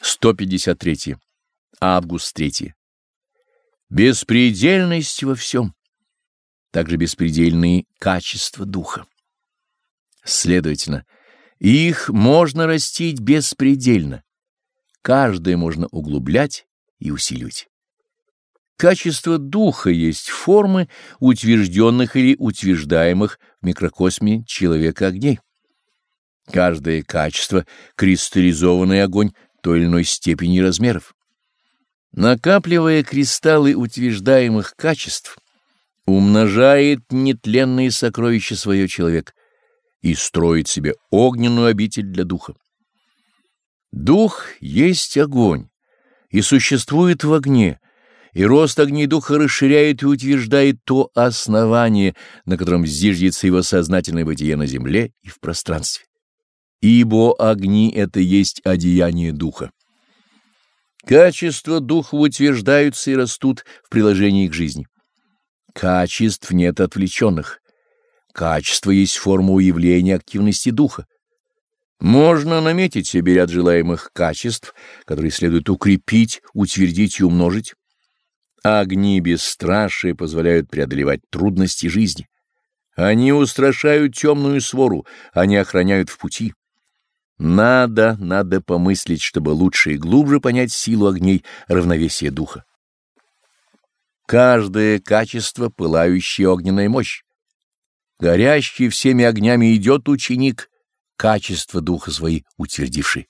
153. Август 3. Беспредельность во всем. Также беспредельные качества духа. Следовательно, их можно растить беспредельно. Каждое можно углублять и усиливать. Качество духа есть формы утвержденных или утверждаемых в микрокосме человека огней. Каждое качество — кристаллизованный огонь той или иной степени размеров. Накапливая кристаллы утверждаемых качеств, умножает нетленные сокровища свое человек и строит себе огненную обитель для духа. Дух есть огонь и существует в огне, и рост огней духа расширяет и утверждает то основание, на котором зиждется его сознательное бытие на земле и в пространстве ибо огни — это есть одеяние духа. Качества духа утверждаются и растут в приложении к жизни. Качеств нет отвлеченных. Качество есть форма уявления активности духа. Можно наметить себе ряд желаемых качеств, которые следует укрепить, утвердить и умножить. Огни бесстрашия позволяют преодолевать трудности жизни. Они устрашают темную свору, они охраняют в пути. Надо, надо помыслить, чтобы лучше и глубже понять силу огней равновесия духа. Каждое качество — пылающая огненная мощь. Горящий всеми огнями идет ученик, качество духа свои утвердивший.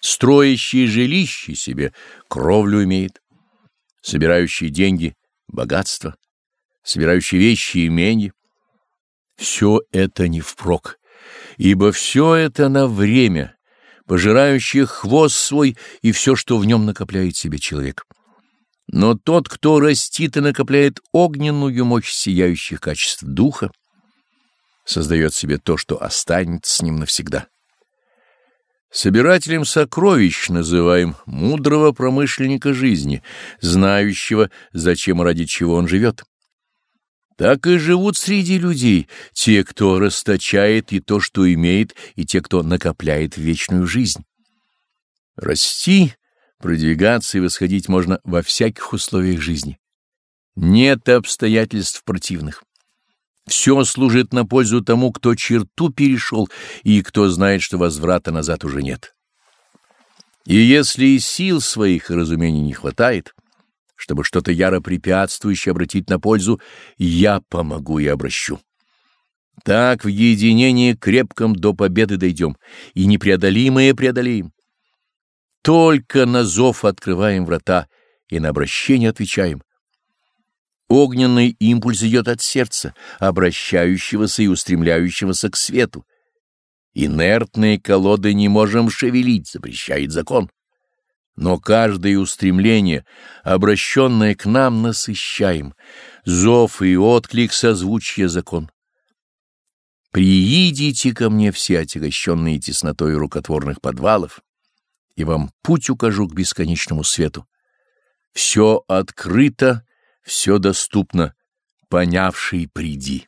Строящий жилище себе кровлю имеет, собирающий деньги — богатство, собирающий вещи — имение. Все это не впрок ибо все это на время, пожирающее хвост свой и все, что в нем накопляет себе человек. Но тот, кто растит и накопляет огненную мощь сияющих качеств духа, создает себе то, что останется с ним навсегда. Собирателем сокровищ называем мудрого промышленника жизни, знающего, зачем и ради чего он живет. Так и живут среди людей те, кто расточает и то, что имеет, и те, кто накопляет вечную жизнь. Расти, продвигаться и восходить можно во всяких условиях жизни. Нет обстоятельств противных. Все служит на пользу тому, кто черту перешел и кто знает, что возврата назад уже нет. И если сил своих и разумений не хватает, чтобы что-то яро препятствующее обратить на пользу, я помогу и обращу. Так в единении крепком до победы дойдем, и непреодолимое преодолеем. Только на зов открываем врата и на обращение отвечаем. Огненный импульс идет от сердца, обращающегося и устремляющегося к свету. Инертные колоды не можем шевелить, запрещает закон но каждое устремление, обращенное к нам, насыщаем, зов и отклик созвучия закон. Приидите ко мне все отягощенные теснотой рукотворных подвалов, и вам путь укажу к бесконечному свету. Все открыто, все доступно, понявший приди.